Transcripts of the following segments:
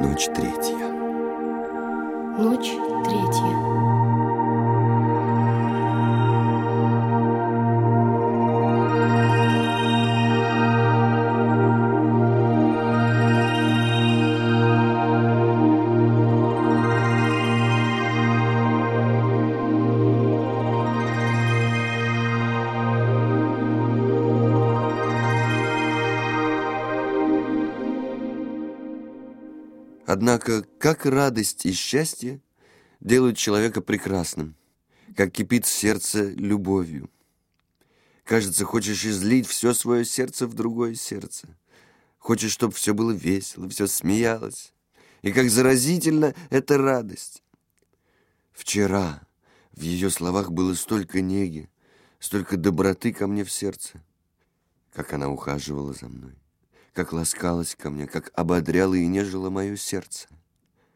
Ночь третья. Ночь третья. Однако, как радость и счастье делают человека прекрасным, как кипит сердце любовью. Кажется, хочешь излить все свое сердце в другое сердце. Хочешь, чтобы все было весело, все смеялось. И как заразительно эта радость. Вчера в ее словах было столько неги, столько доброты ко мне в сердце, как она ухаживала за мной как ласкалась ко мне, как ободряла и нежила мое сердце.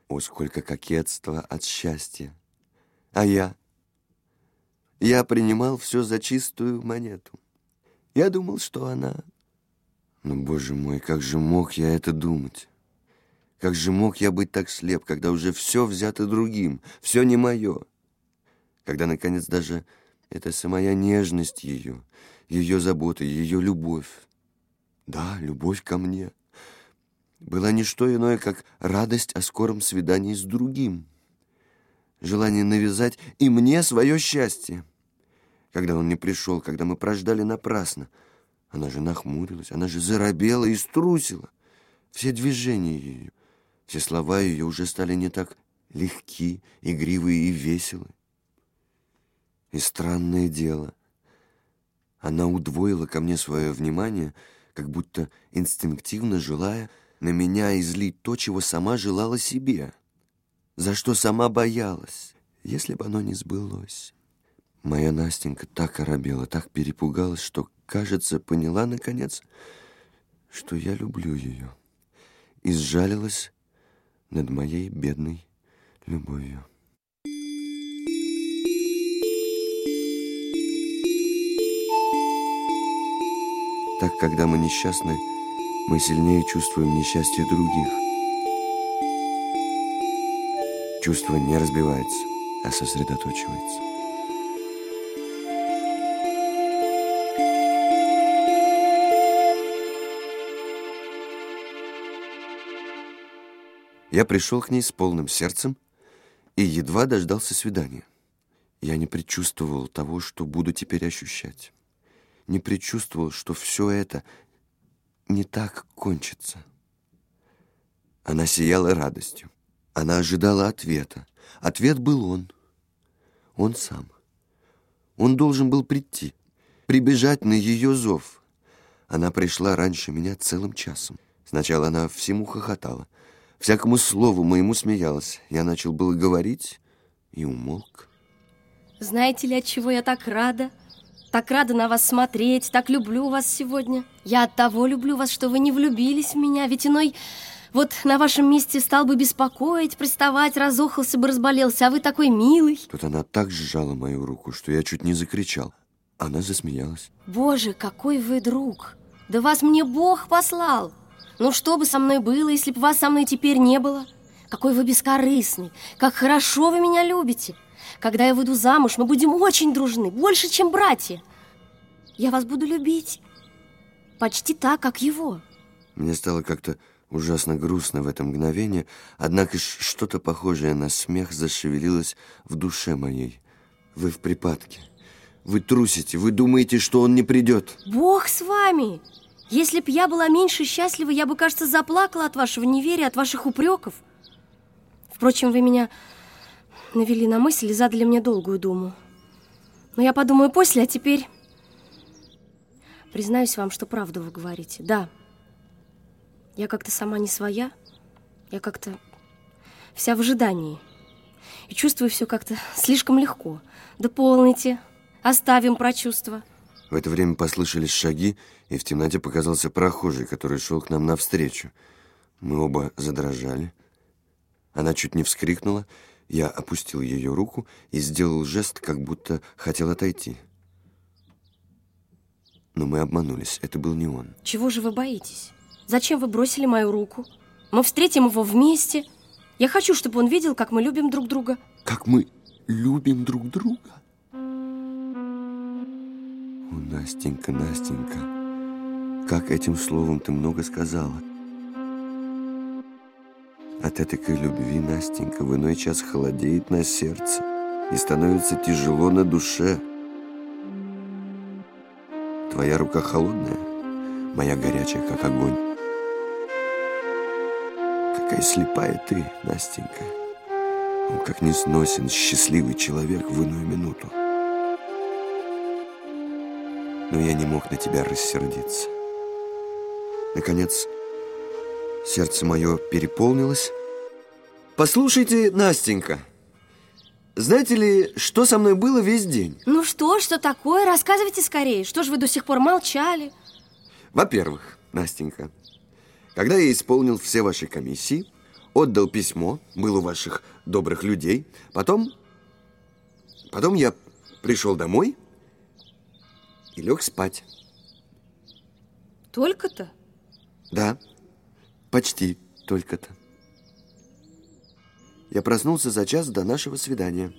О, сколько кокетства от счастья! А я? Я принимал все за чистую монету. Я думал, что она... Но, боже мой, как же мог я это думать? Как же мог я быть так слеп, когда уже все взято другим, все не мое? Когда, наконец, даже эта самая нежность ее, ее забота, ее любовь да, любовь ко мне была не что иное, как радость о скором свидании с другим. Желание навязать и мне свое счастье. Когда он не пришел, когда мы прождали напрасно, она же нахмурилась, она же заробела и струсила. Все движения ее, все слова ее уже стали не так легки, игривые и веселы. И странное дело, она удвоила ко мне свое внимание — как будто инстинктивно желая на меня излить то, чего сама желала себе, за что сама боялась, если бы оно не сбылось. Моя Настенька так оробела, так перепугалась, что, кажется, поняла, наконец, что я люблю ее, и сжалилась над моей бедной любовью. Так, когда мы несчастны, мы сильнее чувствуем несчастье других. Чувство не разбивается, а сосредоточивается. Я пришел к ней с полным сердцем и едва дождался свидания. Я не предчувствовал того, что буду теперь ощущать не предчувствовал, что все это не так кончится. Она сияла радостью. Она ожидала ответа. Ответ был он. Он сам. Он должен был прийти, прибежать на ее зов. Она пришла раньше меня целым часом. Сначала она всему хохотала. Всякому слову моему смеялась. Я начал было говорить и умолк. Знаете ли, от чего я так рада? Так рада на вас смотреть, так люблю вас сегодня. Я от того люблю вас, что вы не влюбились в меня, ведь иной вот на вашем месте стал бы беспокоить, приставать, разохался бы, разболелся, а вы такой милый. Тут она так сжала мою руку, что я чуть не закричал. Она засмеялась. Боже, какой вы друг! Да вас мне Бог послал! Ну что бы со мной было, если бы вас со мной теперь не было? Какой вы бескорыстный! Как хорошо вы меня любите! Когда я выйду замуж, мы будем очень дружны, больше, чем братья. Я вас буду любить почти так, как его. Мне стало как-то ужасно грустно в это мгновение, однако что-то похожее на смех зашевелилось в душе моей. Вы в припадке. Вы трусите, вы думаете, что он не придет. Бог с вами! Если б я была меньше счастлива, я бы, кажется, заплакала от вашего неверия, от ваших упреков. Впрочем, вы меня навели на мысль и задали мне долгую думу. Но я подумаю после, а теперь... Признаюсь вам, что правду вы говорите. Да, я как-то сама не своя. Я как-то вся в ожидании. И чувствую все как-то слишком легко. Дополните, оставим про чувства. В это время послышались шаги, и в темноте показался прохожий, который шел к нам навстречу. Мы оба задрожали. Она чуть не вскрикнула, я опустил ее руку и сделал жест, как будто хотел отойти. Но мы обманулись, это был не он. Чего же вы боитесь? Зачем вы бросили мою руку? Мы встретим его вместе. Я хочу, чтобы он видел, как мы любим друг друга. Как мы любим друг друга? О, Настенька, Настенька, как этим словом ты много сказала. От этой любви, Настенька, в иной час холодеет на сердце и становится тяжело на душе. Твоя рука холодная, моя горячая, как огонь. Какая слепая ты, Настенька. Он как не сносен счастливый человек в иную минуту. Но я не мог на тебя рассердиться. Наконец, сердце мое переполнилось. Послушайте, Настенька, знаете ли, что со мной было весь день? Ну что, что такое? Рассказывайте скорее. Что же вы до сих пор молчали? Во-первых, Настенька, когда я исполнил все ваши комиссии, отдал письмо, был у ваших добрых людей, потом, потом я пришел домой и лег спать. Только-то? Да, почти только-то. Я проснулся за час до нашего свидания.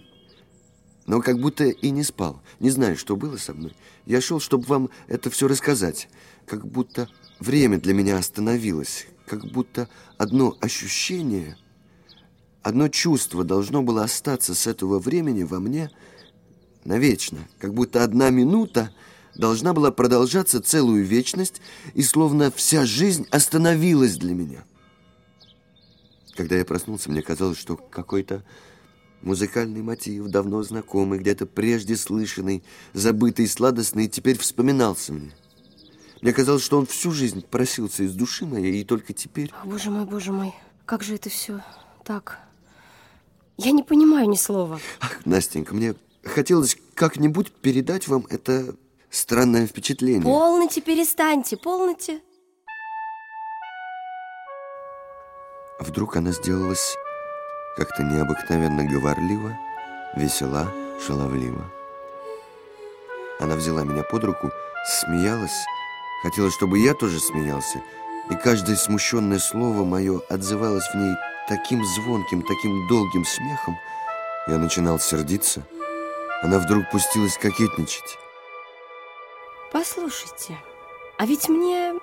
Но как будто и не спал. Не знаю, что было со мной. Я шел, чтобы вам это все рассказать. Как будто время для меня остановилось. Как будто одно ощущение, одно чувство должно было остаться с этого времени во мне навечно. Как будто одна минута должна была продолжаться целую вечность, и словно вся жизнь остановилась для меня. Когда я проснулся, мне казалось, что какой-то музыкальный мотив, давно знакомый, где-то прежде слышанный, забытый, сладостный, теперь вспоминался мне. Мне казалось, что он всю жизнь просился из души моей, и только теперь... Боже мой, боже мой, как же это все так? Я не понимаю ни слова. Ах, Настенька, мне хотелось как-нибудь передать вам это странное впечатление. Полноте, перестаньте, полноте. Вдруг она сделалась как-то необыкновенно говорлива, весела, шаловлива. Она взяла меня под руку, смеялась, хотела, чтобы я тоже смеялся, и каждое смущенное слово мое отзывалось в ней таким звонким, таким долгим смехом. Я начинал сердиться. Она вдруг пустилась кокетничать. Послушайте, а ведь мне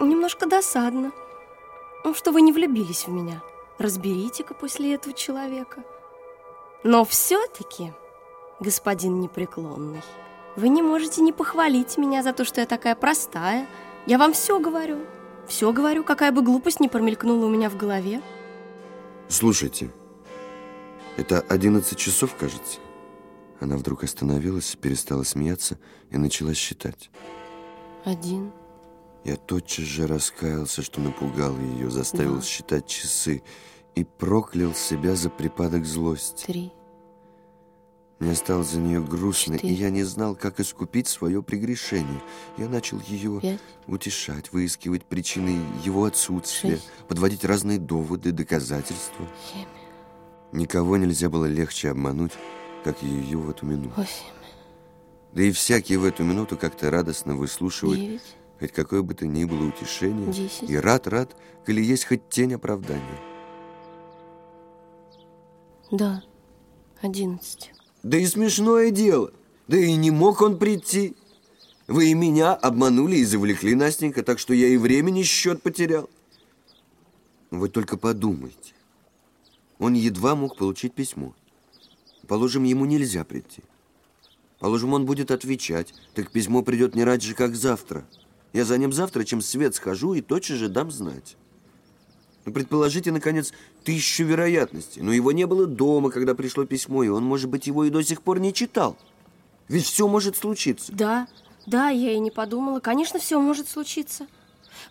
немножко досадно. Ну, что вы не влюбились в меня. Разберите-ка после этого человека. Но все-таки, господин непреклонный, вы не можете не похвалить меня за то, что я такая простая. Я вам все говорю. Все говорю, какая бы глупость не промелькнула у меня в голове. Слушайте, это 11 часов, кажется. Она вдруг остановилась, перестала смеяться и начала считать. Один, я тотчас же раскаялся, что напугал ее, заставил Два. считать часы и проклял себя за припадок злости. три, Мне стало за нее грустно, Четыре. и я не знал, как искупить свое прегрешение. Я начал ее пять, утешать, выискивать причины его отсутствия, Шесть. подводить разные доводы, доказательства. семь, Никого нельзя было легче обмануть, как ее в эту минуту. восемь, Да и всякий в эту минуту как-то радостно выслушивает девять, хоть какое бы то ни было утешение, Десять. и рад-рад, коли есть хоть тень оправдания. да, одиннадцать. Да и смешное дело, да и не мог он прийти. Вы и меня обманули и завлекли, Настенька, так что я и времени счет потерял. Вы только подумайте. Он едва мог получить письмо. Положим, ему нельзя прийти. Положим, он будет отвечать, так письмо придет не раньше, как завтра. Я за ним завтра, чем свет схожу, и тотчас же дам знать. Ну, предположите, наконец, тысячу вероятностей. Но его не было дома, когда пришло письмо, и он, может быть, его и до сих пор не читал. Ведь все может случиться. Да, да, я и не подумала. Конечно, все может случиться.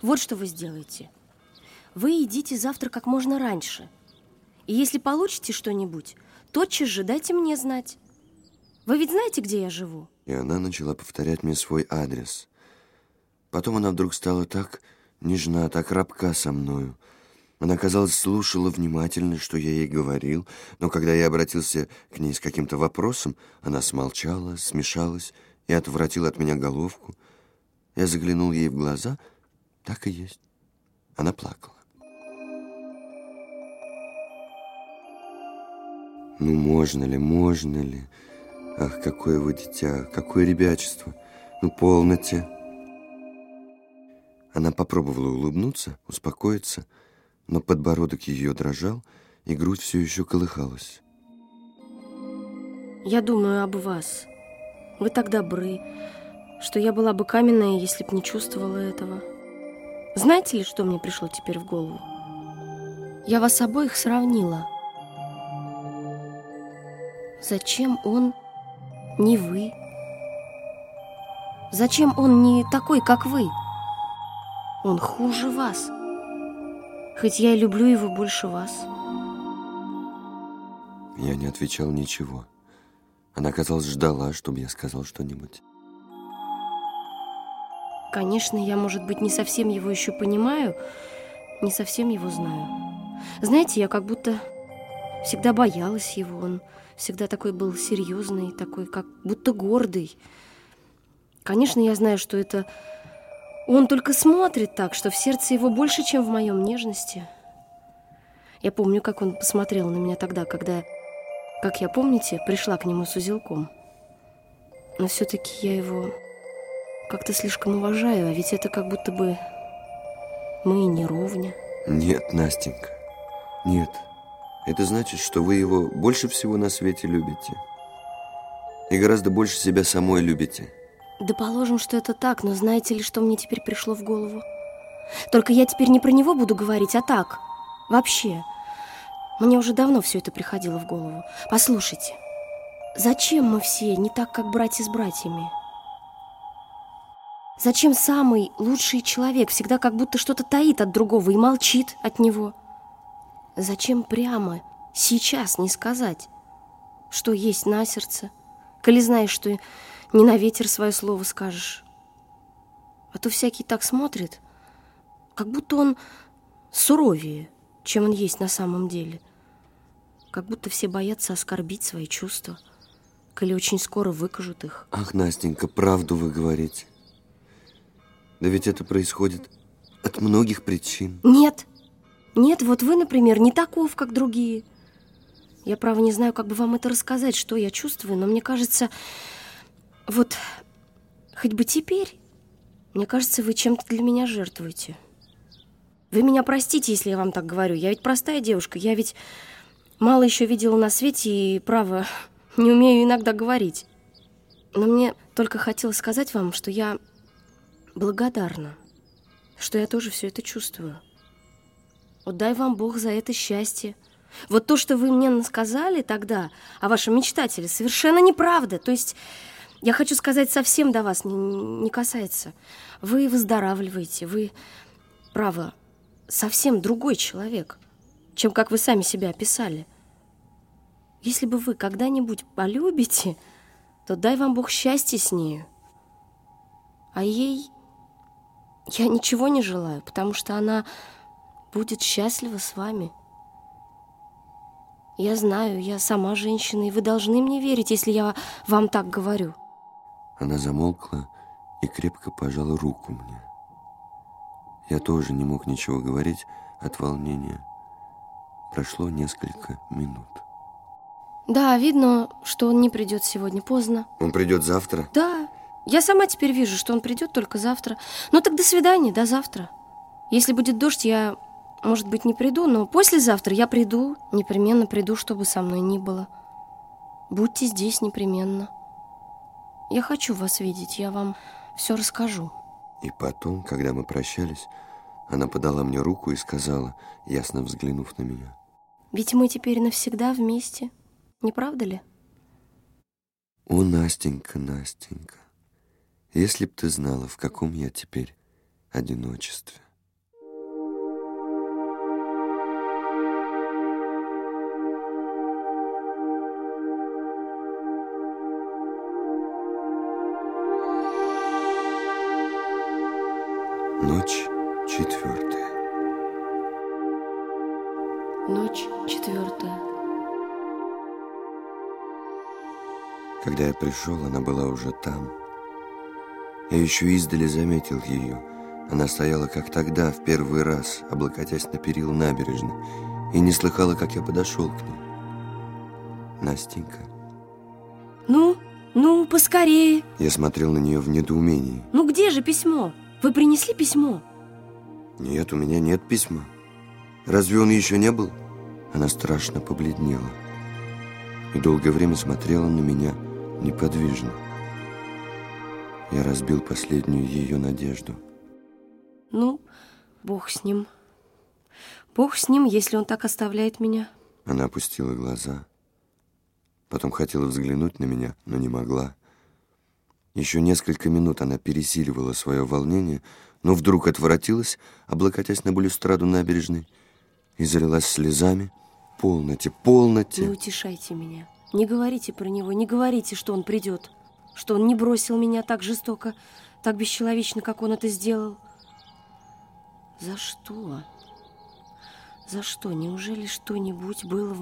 Вот что вы сделаете. Вы идите завтра как можно раньше. И если получите что-нибудь, тотчас же дайте мне знать. Вы ведь знаете, где я живу? И она начала повторять мне свой адрес. Потом она вдруг стала так нежна, так рабка со мною. Она, казалось, слушала внимательно, что я ей говорил, но когда я обратился к ней с каким-то вопросом, она смолчала, смешалась и отвратила от меня головку. Я заглянул ей в глаза, так и есть. Она плакала. Ну, можно ли, можно ли? Ах, какое вы дитя, какое ребячество. Ну, полноте. Она попробовала улыбнуться, успокоиться, но подбородок ее дрожал, и грудь все еще колыхалась. Я думаю об вас. Вы так добры, что я была бы каменная, если б не чувствовала этого. Знаете ли, что мне пришло теперь в голову? Я вас обоих сравнила. Зачем он не вы? Зачем он не такой, как вы? Он хуже вас. Хоть я и люблю его больше вас. Я не отвечал ничего. Она, казалось, ждала, чтобы я сказал что-нибудь. Конечно, я, может быть, не совсем его еще понимаю, не совсем его знаю. Знаете, я как будто всегда боялась его. Он всегда такой был серьезный, такой как будто гордый. Конечно, я знаю, что это он только смотрит так, что в сердце его больше, чем в моем нежности. Я помню, как он посмотрел на меня тогда, когда, как я помните, пришла к нему с узелком. Но все-таки я его как-то слишком уважаю, а ведь это как будто бы мы и не ровня. Нет, Настенька, нет. Это значит, что вы его больше всего на свете любите. И гораздо больше себя самой любите. Да положим, что это так, но знаете ли, что мне теперь пришло в голову? Только я теперь не про него буду говорить, а так, вообще. Мне уже давно все это приходило в голову. Послушайте, зачем мы все не так, как братья с братьями? Зачем самый лучший человек всегда как будто что-то таит от другого и молчит от него? Зачем прямо сейчас не сказать, что есть на сердце, коли знаешь, что не на ветер свое слово скажешь? А то всякий так смотрит, как будто он суровее, чем он есть на самом деле. Как будто все боятся оскорбить свои чувства, коли очень скоро выкажут их. Ах, Настенька, правду вы говорите. Да ведь это происходит от многих причин. Нет, нет, вот вы, например, не таков, как другие. Я, право, не знаю, как бы вам это рассказать, что я чувствую, но мне кажется, вот хоть бы теперь, мне кажется, вы чем-то для меня жертвуете. Вы меня простите, если я вам так говорю. Я ведь простая девушка, я ведь мало еще видела на свете и, право, не умею иногда говорить. Но мне только хотелось сказать вам, что я благодарна, что я тоже все это чувствую. Вот дай вам Бог за это счастье. Вот то, что вы мне сказали тогда о вашем мечтателе, совершенно неправда. То есть, я хочу сказать, совсем до вас не, не касается. Вы выздоравливаете, вы, право, совсем другой человек, чем как вы сами себя описали. Если бы вы когда-нибудь полюбите, то дай вам Бог счастья с нею. А ей я ничего не желаю, потому что она будет счастлива с вами. Я знаю, я сама женщина, и вы должны мне верить, если я вам так говорю. Она замолкла и крепко пожала руку мне. Я тоже не мог ничего говорить от волнения. Прошло несколько минут. Да, видно, что он не придет сегодня поздно. Он придет завтра? Да, я сама теперь вижу, что он придет только завтра. Ну так до свидания, до завтра. Если будет дождь, я, может быть, не приду, но послезавтра я приду, непременно приду, чтобы со мной ни было. Будьте здесь непременно. Я хочу вас видеть, я вам все расскажу. И потом, когда мы прощались, она подала мне руку и сказала, ясно взглянув на меня. Ведь мы теперь навсегда вместе, не правда ли? О, Настенька, Настенька, если б ты знала, в каком я теперь одиночестве. Когда я пришел, она была уже там. Я еще издали заметил ее. Она стояла, как тогда, в первый раз, облокотясь на перил набережной, и не слыхала, как я подошел к ней. Настенька. Ну, ну, поскорее. Я смотрел на нее в недоумении. Ну, где же письмо? Вы принесли письмо? Нет, у меня нет письма. Разве он еще не был? Она страшно побледнела и долгое время смотрела на меня неподвижно. Я разбил последнюю ее надежду. Ну, бог с ним. Бог с ним, если он так оставляет меня. Она опустила глаза. Потом хотела взглянуть на меня, но не могла. Еще несколько минут она пересиливала свое волнение, но вдруг отворотилась, облокотясь на балюстраду набережной, и залилась слезами. «Полноте, полноте!» Не утешайте меня. Не говорите про него, не говорите, что он придет. Что он не бросил меня так жестоко, так бесчеловечно, как он это сделал. За что? За что? Неужели что-нибудь было в